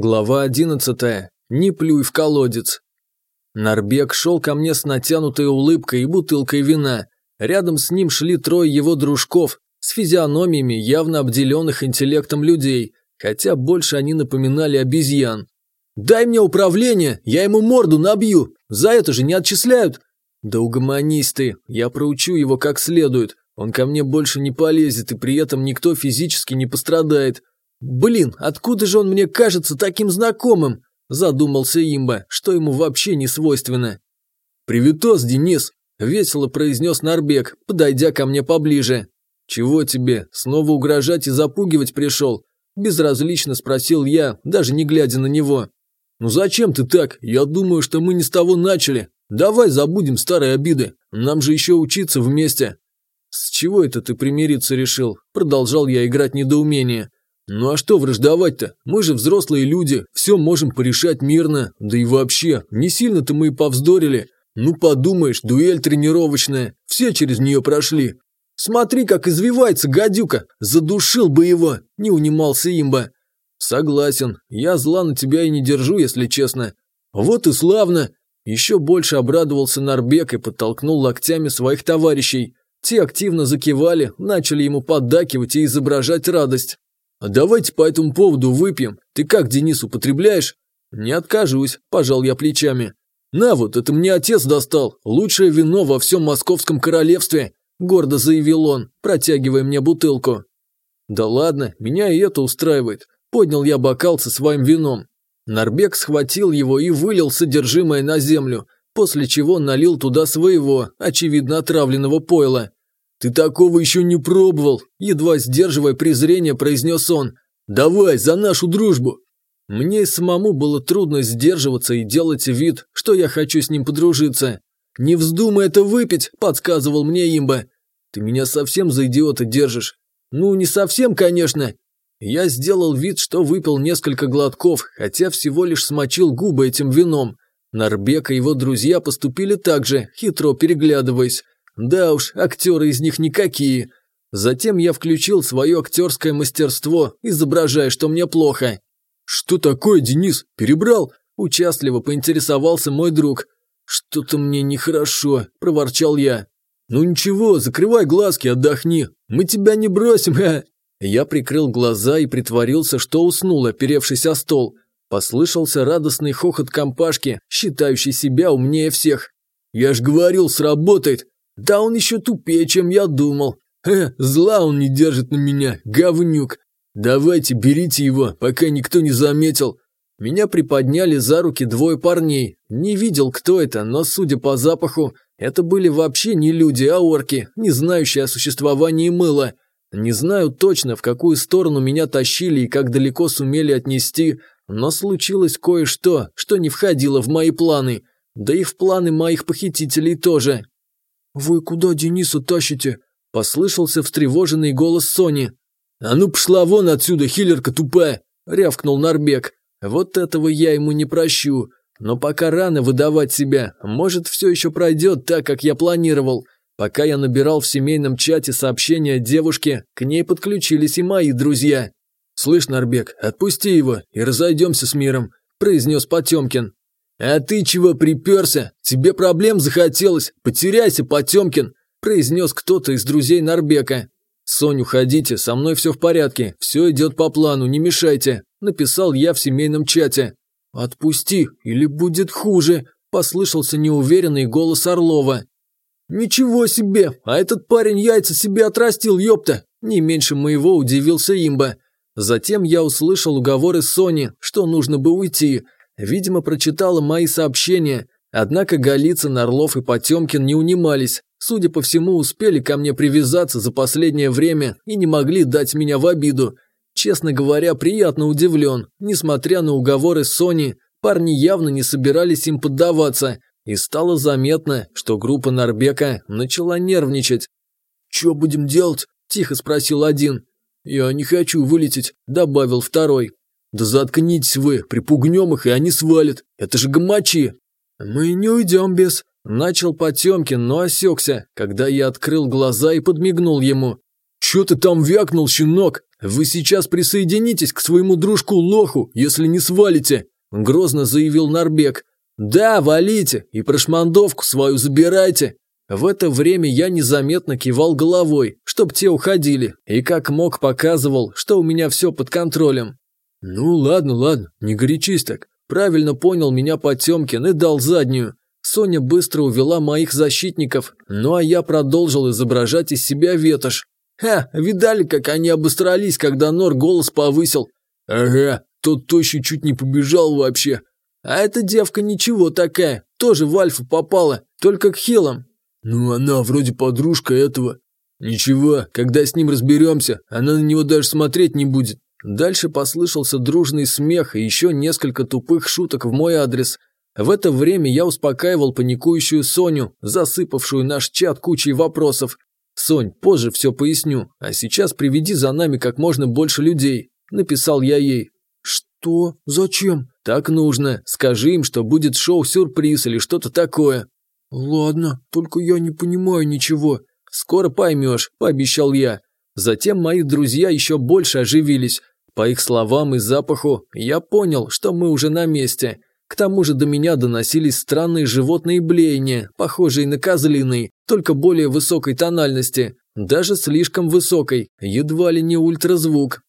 Глава одиннадцатая. Не плюй в колодец. Нарбек шел ко мне с натянутой улыбкой и бутылкой вина. Рядом с ним шли трое его дружков с физиономиями явно обделенных интеллектом людей, хотя больше они напоминали обезьян. «Дай мне управление, я ему морду набью, за это же не отчисляют!» «Да угомонись ты, я проучу его как следует, он ко мне больше не полезет, и при этом никто физически не пострадает. «Блин, откуда же он мне кажется таким знакомым?» – задумался имба, что ему вообще не свойственно. «Приветос, Денис!» – весело произнес Нарбек, подойдя ко мне поближе. «Чего тебе, снова угрожать и запугивать пришел?» – безразлично спросил я, даже не глядя на него. «Ну зачем ты так? Я думаю, что мы не с того начали. Давай забудем старые обиды, нам же еще учиться вместе». «С чего это ты примириться решил?» – продолжал я играть недоумение. «Ну а что враждовать-то? Мы же взрослые люди, все можем порешать мирно. Да и вообще, не сильно-то мы и повздорили. Ну подумаешь, дуэль тренировочная, все через нее прошли. Смотри, как извивается гадюка, задушил бы его, не унимался имба. Согласен, я зла на тебя и не держу, если честно. Вот и славно. Еще больше обрадовался Нарбек и подтолкнул локтями своих товарищей. Те активно закивали, начали ему поддакивать и изображать радость. Давайте по этому поводу выпьем. Ты как, Денис, употребляешь? Не откажусь, пожал я плечами. На вот, это мне отец достал. Лучшее вино во всем московском королевстве, гордо заявил он, протягивая мне бутылку. Да ладно, меня и это устраивает. Поднял я бокал со своим вином. Нарбек схватил его и вылил содержимое на землю, после чего налил туда своего, очевидно отравленного пойла. «Ты такого еще не пробовал!» – едва сдерживая презрение, произнес он. «Давай, за нашу дружбу!» Мне самому было трудно сдерживаться и делать вид, что я хочу с ним подружиться. «Не вздумай это выпить!» – подсказывал мне имба. «Ты меня совсем за идиота держишь?» «Ну, не совсем, конечно!» Я сделал вид, что выпил несколько глотков, хотя всего лишь смочил губы этим вином. Нарбек и его друзья поступили так же, хитро переглядываясь. Да уж, актеры из них никакие. Затем я включил свое актерское мастерство, изображая, что мне плохо. «Что такое, Денис? Перебрал?» – участливо поинтересовался мой друг. «Что-то мне нехорошо», – проворчал я. «Ну ничего, закрывай глазки, отдохни. Мы тебя не бросим, ха!» Я прикрыл глаза и притворился, что уснул, оперевшись о стол. Послышался радостный хохот компашки, считающий себя умнее всех. «Я ж говорил, сработает!» Да он еще тупее, чем я думал. Э, зла он не держит на меня, говнюк. Давайте, берите его, пока никто не заметил. Меня приподняли за руки двое парней. Не видел, кто это, но, судя по запаху, это были вообще не люди, а орки, не знающие о существовании мыла. Не знаю точно, в какую сторону меня тащили и как далеко сумели отнести, но случилось кое-что, что не входило в мои планы. Да и в планы моих похитителей тоже. «Вы куда Дениса тащите?» – послышался встревоженный голос Сони. «А ну пошла вон отсюда, хиллерка тупая!» – рявкнул Нарбек. «Вот этого я ему не прощу. Но пока рано выдавать себя. Может, все еще пройдет так, как я планировал. Пока я набирал в семейном чате сообщения девушке, к ней подключились и мои друзья. «Слышь, Нарбек, отпусти его и разойдемся с миром», – произнес Потемкин. «А ты чего приперся? Тебе проблем захотелось? Потеряйся, Потемкин!» – произнес кто-то из друзей Нарбека. «Сонь, уходите, со мной все в порядке, все идет по плану, не мешайте», – написал я в семейном чате. «Отпусти, или будет хуже», – послышался неуверенный голос Орлова. «Ничего себе, а этот парень яйца себе отрастил, ёпта!» Не меньше моего удивился имба. Затем я услышал уговоры Сони, что нужно бы уйти – Видимо, прочитала мои сообщения, однако Голицын, Орлов и Потемкин не унимались. Судя по всему, успели ко мне привязаться за последнее время и не могли дать меня в обиду. Честно говоря, приятно удивлен. Несмотря на уговоры Сони, парни явно не собирались им поддаваться, и стало заметно, что группа Нарбека начала нервничать. «Чё будем делать?» – тихо спросил один. «Я не хочу вылететь», – добавил второй. «Да заткнитесь вы, припугнем их, и они свалят. Это же гамачи!» «Мы не уйдем без...» Начал Потемкин, но осекся, когда я открыл глаза и подмигнул ему. «Чё ты там вякнул, щенок?» «Вы сейчас присоединитесь к своему дружку-лоху, если не свалите!» – грозно заявил Нарбек. «Да, валите и прошмандовку свою забирайте!» В это время я незаметно кивал головой, чтоб те уходили, и как мог показывал, что у меня все под контролем. «Ну ладно, ладно, не горячись так. Правильно понял меня Потемкин и дал заднюю. Соня быстро увела моих защитников, ну а я продолжил изображать из себя ветошь. Ха, видали, как они обострались, когда Нор голос повысил? Ага, тот тощий чуть не побежал вообще. А эта девка ничего такая, тоже в Альфу попала, только к хилам. Ну, она вроде подружка этого. Ничего, когда с ним разберемся, она на него даже смотреть не будет. Дальше послышался дружный смех и еще несколько тупых шуток в мой адрес. В это время я успокаивал паникующую Соню, засыпавшую наш чат кучей вопросов. «Сонь, позже все поясню, а сейчас приведи за нами как можно больше людей», – написал я ей. «Что? Зачем?» «Так нужно. Скажи им, что будет шоу-сюрприз или что-то такое». «Ладно, только я не понимаю ничего». «Скоро поймешь», – пообещал я. Затем мои друзья еще больше оживились. По их словам и запаху я понял, что мы уже на месте. К тому же до меня доносились странные животные блеяния, похожие на козлиные, только более высокой тональности, даже слишком высокой, едва ли не ультразвук.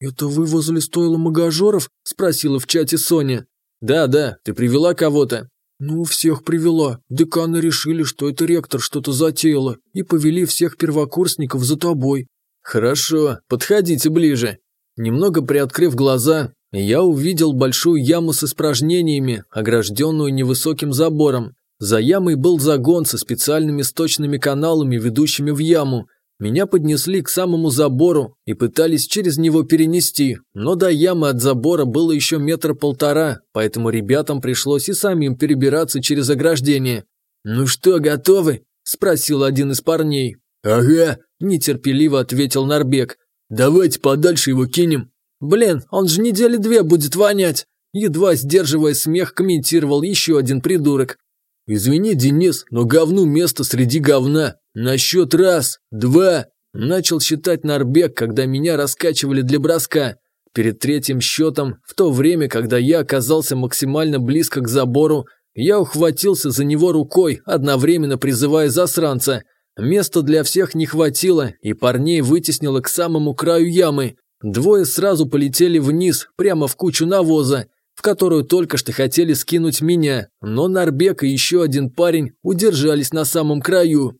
«Это вы возле стойла магажеров?» – спросила в чате Соня. «Да, да, ты привела кого-то?» «Ну, всех привела. Деканы решили, что это ректор что-то затеяла, и повели всех первокурсников за тобой». «Хорошо, подходите ближе». Немного приоткрыв глаза, я увидел большую яму с испражнениями, огражденную невысоким забором. За ямой был загон со специальными сточными каналами, ведущими в яму. Меня поднесли к самому забору и пытались через него перенести, но до ямы от забора было еще метра полтора, поэтому ребятам пришлось и самим перебираться через ограждение. «Ну что, готовы?» – спросил один из парней. «Ага», – нетерпеливо ответил Нарбек. «Давайте подальше его кинем». «Блин, он же недели две будет вонять!» Едва сдерживая смех, комментировал еще один придурок. «Извини, Денис, но говну место среди говна. На счет раз, два...» Начал считать Нарбек, когда меня раскачивали для броска. Перед третьим счетом, в то время, когда я оказался максимально близко к забору, я ухватился за него рукой, одновременно призывая засранца. Места для всех не хватило, и парней вытеснило к самому краю ямы. Двое сразу полетели вниз, прямо в кучу навоза, в которую только что хотели скинуть меня, но Нарбек и еще один парень удержались на самом краю.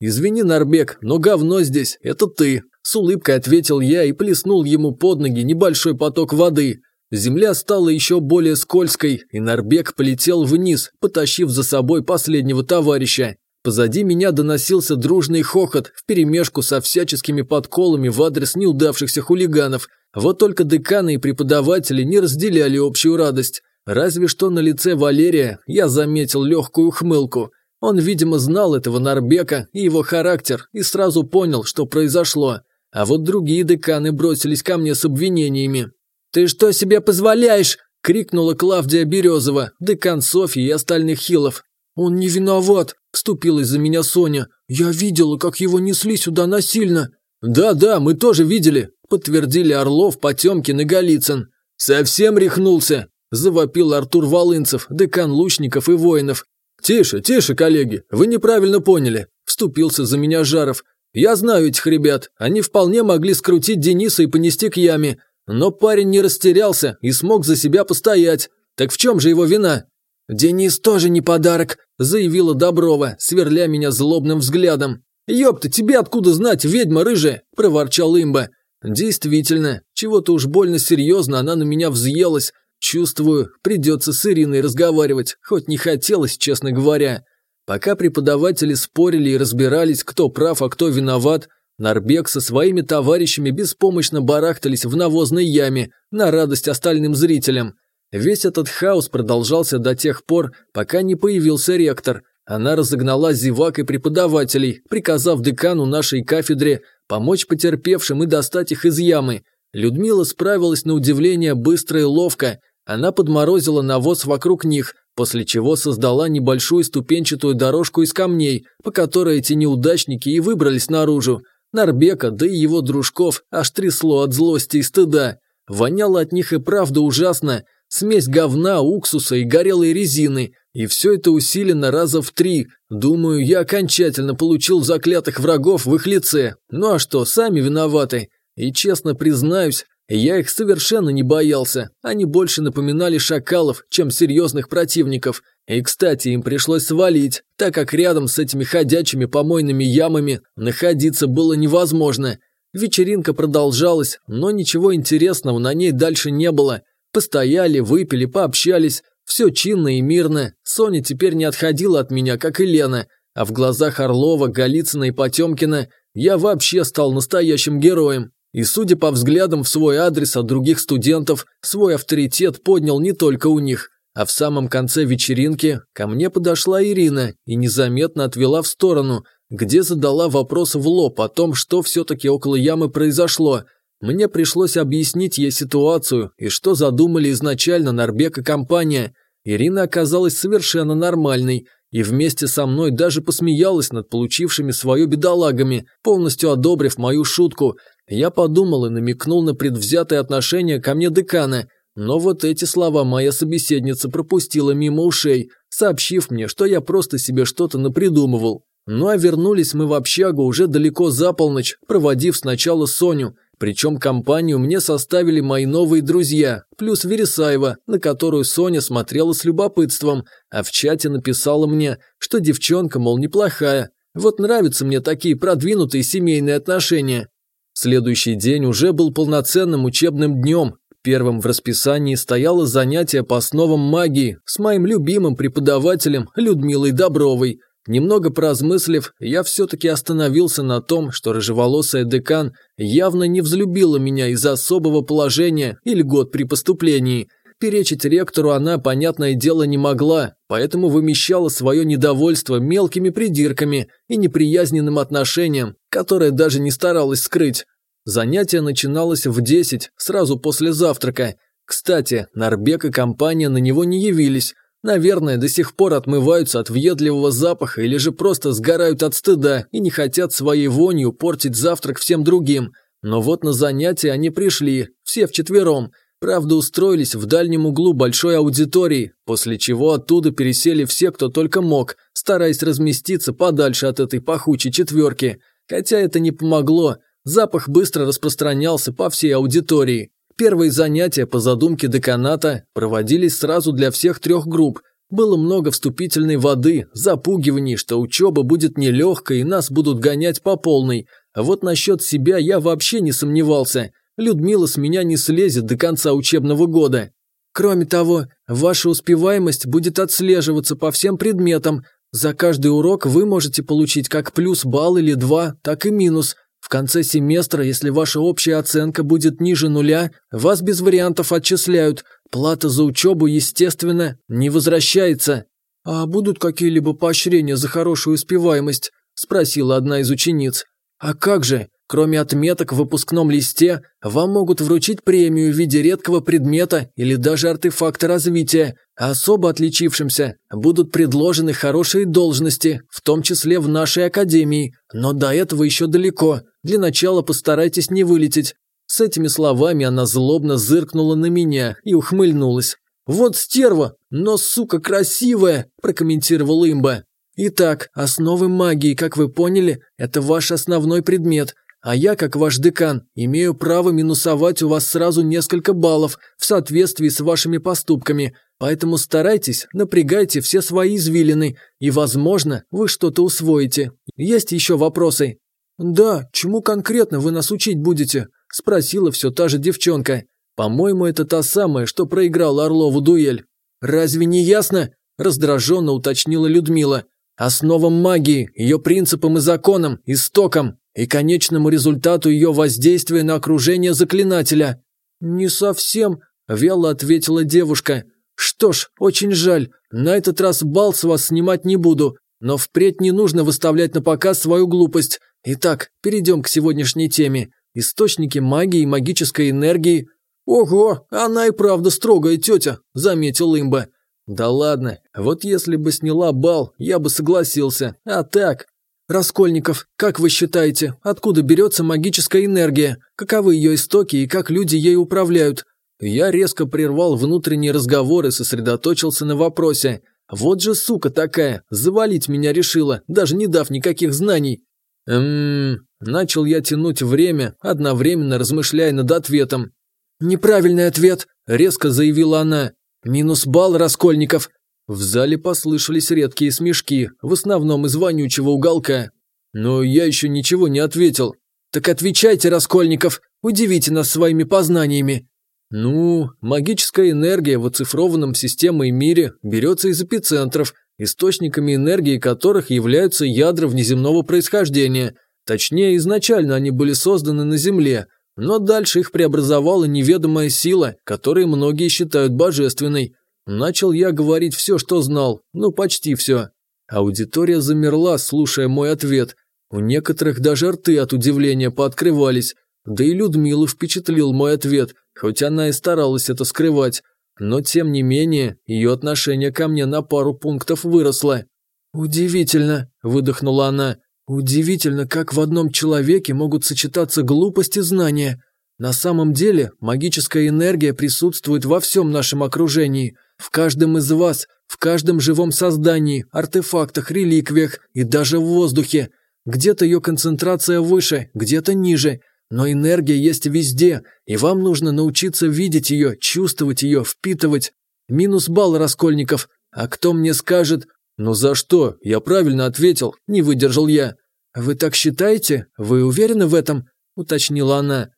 «Извини, Нарбек, но говно здесь, это ты», – с улыбкой ответил я и плеснул ему под ноги небольшой поток воды. Земля стала еще более скользкой, и Нарбек полетел вниз, потащив за собой последнего товарища. Позади меня доносился дружный хохот вперемешку со всяческими подколами в адрес неудавшихся хулиганов. Вот только деканы и преподаватели не разделяли общую радость. Разве что на лице Валерия я заметил легкую ухмылку. Он, видимо, знал этого Нарбека и его характер и сразу понял, что произошло. А вот другие деканы бросились ко мне с обвинениями. «Ты что себе позволяешь?» – крикнула Клавдия Березова, декан Софьи и остальных хилов. «Он не виноват», – вступилась за меня Соня. «Я видела, как его несли сюда насильно». «Да-да, мы тоже видели», – подтвердили Орлов, Потемкин и Голицын. «Совсем рехнулся», – завопил Артур Волынцев, декан лучников и воинов. «Тише, тише, коллеги, вы неправильно поняли», – вступился за меня Жаров. «Я знаю этих ребят, они вполне могли скрутить Дениса и понести к яме, но парень не растерялся и смог за себя постоять. Так в чем же его вина?» «Денис тоже не подарок», – заявила Доброва, сверля меня злобным взглядом. «Ёпта, тебе откуда знать, ведьма рыжая?» – проворчал имба. «Действительно, чего-то уж больно серьезно она на меня взъелась. Чувствую, придется с Ириной разговаривать, хоть не хотелось, честно говоря». Пока преподаватели спорили и разбирались, кто прав, а кто виноват, Нарбек со своими товарищами беспомощно барахтались в навозной яме на радость остальным зрителям – Весь этот хаос продолжался до тех пор, пока не появился ректор. Она разогнала зевак и преподавателей, приказав декану нашей кафедре помочь потерпевшим и достать их из ямы. Людмила справилась на удивление быстро и ловко. Она подморозила навоз вокруг них, после чего создала небольшую ступенчатую дорожку из камней, по которой эти неудачники и выбрались наружу. Нарбека, да и его дружков аж трясло от злости и стыда. Воняло от них и правда ужасно. Смесь говна, уксуса и горелой резины. И все это усилено раза в три. Думаю, я окончательно получил заклятых врагов в их лице. Ну а что, сами виноваты. И честно признаюсь, я их совершенно не боялся. Они больше напоминали шакалов, чем серьезных противников. И, кстати, им пришлось свалить, так как рядом с этими ходячими помойными ямами находиться было невозможно. Вечеринка продолжалась, но ничего интересного на ней дальше не было. Постояли, выпили, пообщались. Все чинно и мирно. Соня теперь не отходила от меня, как и Лена. А в глазах Орлова, Голицына и Потемкина я вообще стал настоящим героем. И, судя по взглядам в свой адрес от других студентов, свой авторитет поднял не только у них. А в самом конце вечеринки ко мне подошла Ирина и незаметно отвела в сторону, где задала вопрос в лоб о том, что все-таки около ямы произошло. Мне пришлось объяснить ей ситуацию и что задумали изначально Нарбек и компания. Ирина оказалась совершенно нормальной и вместе со мной даже посмеялась над получившими свое бедолагами, полностью одобрив мою шутку. Я подумал и намекнул на предвзятое отношение ко мне декана – но вот эти слова моя собеседница пропустила мимо ушей, сообщив мне, что я просто себе что-то напридумывал. Ну а вернулись мы в общагу уже далеко за полночь, проводив сначала Соню. Причем компанию мне составили мои новые друзья, плюс Вересаева, на которую Соня смотрела с любопытством, а в чате написала мне, что девчонка, мол, неплохая. Вот нравятся мне такие продвинутые семейные отношения. Следующий день уже был полноценным учебным днем, Первым в расписании стояло занятие по основам магии с моим любимым преподавателем Людмилой Добровой. Немного поразмыслив, я все-таки остановился на том, что рыжеволосая декан явно не взлюбила меня из-за особого положения или год при поступлении. Перечить ректору она, понятное дело, не могла, поэтому вымещала свое недовольство мелкими придирками и неприязненным отношением, которое даже не старалась скрыть. Занятие начиналось в 10, сразу после завтрака. Кстати, Нарбек и компания на него не явились. Наверное, до сих пор отмываются от въедливого запаха или же просто сгорают от стыда и не хотят своей вонью портить завтрак всем другим. Но вот на занятие они пришли, все вчетвером. Правда, устроились в дальнем углу большой аудитории, после чего оттуда пересели все, кто только мог, стараясь разместиться подальше от этой пахучей четверки. Хотя это не помогло, Запах быстро распространялся по всей аудитории. Первые занятия по задумке деканата проводились сразу для всех трех групп. Было много вступительной воды, запугиваний, что учеба будет нелегкой и нас будут гонять по полной. А вот насчет себя я вообще не сомневался. Людмила с меня не слезет до конца учебного года. Кроме того, ваша успеваемость будет отслеживаться по всем предметам. За каждый урок вы можете получить как плюс балл или два, так и минус – в конце семестра, если ваша общая оценка будет ниже нуля, вас без вариантов отчисляют. Плата за учебу, естественно, не возвращается. А будут какие-либо поощрения за хорошую успеваемость? Спросила одна из учениц. А как же? Кроме отметок в выпускном листе, вам могут вручить премию в виде редкого предмета или даже артефакта развития, а особо отличившимся будут предложены хорошие должности, в том числе в нашей академии. Но до этого еще далеко. Для начала постарайтесь не вылететь. С этими словами она злобно зыркнула на меня и ухмыльнулась. «Вот стерва, но, сука, красивая!» – прокомментировал имба. «Итак, основы магии, как вы поняли, это ваш основной предмет – а я, как ваш декан, имею право минусовать у вас сразу несколько баллов в соответствии с вашими поступками, поэтому старайтесь, напрягайте все свои извилины, и, возможно, вы что-то усвоите. Есть еще вопросы?» «Да, чему конкретно вы нас учить будете?» – спросила все та же девчонка. «По-моему, это та самая, что проиграла Орлову дуэль». «Разве не ясно?» – раздраженно уточнила Людмила. «Основам магии, ее принципам и законам, истокам и конечному результату ее воздействия на окружение заклинателя». «Не совсем», – вяло ответила девушка. «Что ж, очень жаль. На этот раз бал с вас снимать не буду, но впредь не нужно выставлять на показ свою глупость. Итак, перейдем к сегодняшней теме. Источники магии и магической энергии». «Ого, она и правда строгая тетя», – заметил имба. «Да ладно, вот если бы сняла бал, я бы согласился. А так, «Раскольников, как вы считаете, откуда берется магическая энергия? Каковы ее истоки и как люди ей управляют?» Я резко прервал внутренний разговор и сосредоточился на вопросе. «Вот же сука такая, завалить меня решила, даже не дав никаких знаний». «Эм...» Начал я тянуть время, одновременно размышляя над ответом. «Неправильный ответ», – резко заявила она. «Минус балл, Раскольников. В зале послышались редкие смешки, в основном из вонючего уголка. Но я еще ничего не ответил. «Так отвечайте, Раскольников, удивите нас своими познаниями». Ну, магическая энергия в оцифрованном системой мире берется из эпицентров, источниками энергии которых являются ядра внеземного происхождения. Точнее, изначально они были созданы на Земле, но дальше их преобразовала неведомая сила, которую многие считают божественной. Начал я говорить все, что знал, ну почти все. Аудитория замерла, слушая мой ответ. У некоторых даже рты от удивления пооткрывались. Да и Людмилу впечатлил мой ответ, хоть она и старалась это скрывать. Но тем не менее, ее отношение ко мне на пару пунктов выросло. «Удивительно», – выдохнула она. «Удивительно, как в одном человеке могут сочетаться глупость и знания. На самом деле, магическая энергия присутствует во всем нашем окружении – в каждом из вас, в каждом живом создании, артефактах, реликвиях и даже в воздухе. Где-то ее концентрация выше, где-то ниже, но энергия есть везде, и вам нужно научиться видеть ее, чувствовать ее, впитывать. Минус балл, Раскольников. А кто мне скажет? Ну за что? Я правильно ответил, не выдержал я. Вы так считаете? Вы уверены в этом? Уточнила она.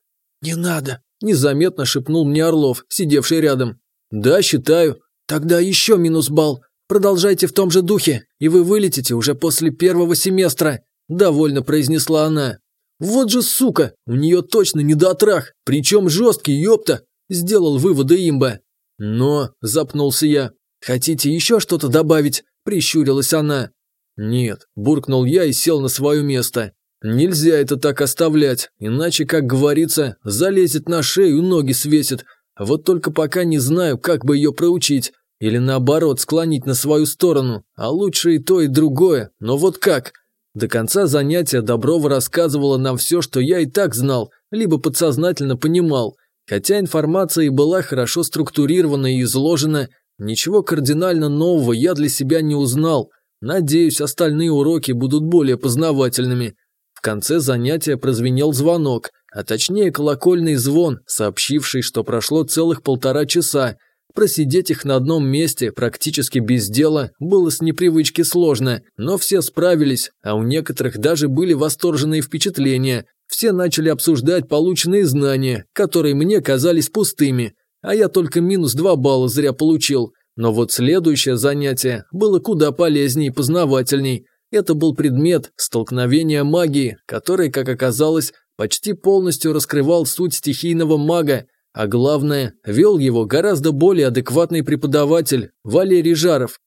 Не надо, незаметно шепнул мне Орлов, сидевший рядом. Да, считаю. Тогда еще минус балл. Продолжайте в том же духе, и вы вылетите уже после первого семестра», – довольно произнесла она. «Вот же сука, у нее точно недотрах, причем жесткий, ёпта», – сделал выводы имба. «Но», – запнулся я, – «хотите еще что-то добавить?» – прищурилась она. «Нет», – буркнул я и сел на свое место. «Нельзя это так оставлять, иначе, как говорится, залезет на шею, ноги свесит. Вот только пока не знаю, как бы ее проучить. Или наоборот, склонить на свою сторону, а лучше и то, и другое, но вот как? До конца занятия Доброва рассказывала нам все, что я и так знал, либо подсознательно понимал. Хотя информация и была хорошо структурирована и изложена, ничего кардинально нового я для себя не узнал. Надеюсь, остальные уроки будут более познавательными. В конце занятия прозвенел звонок, а точнее колокольный звон, сообщивший, что прошло целых полтора часа, Просидеть их на одном месте, практически без дела, было с непривычки сложно, но все справились, а у некоторых даже были восторженные впечатления. Все начали обсуждать полученные знания, которые мне казались пустыми, а я только минус два балла зря получил. Но вот следующее занятие было куда полезнее и познавательней. Это был предмет столкновения магии, который, как оказалось, почти полностью раскрывал суть стихийного мага, а главное, вел его гораздо более адекватный преподаватель Валерий Жаров.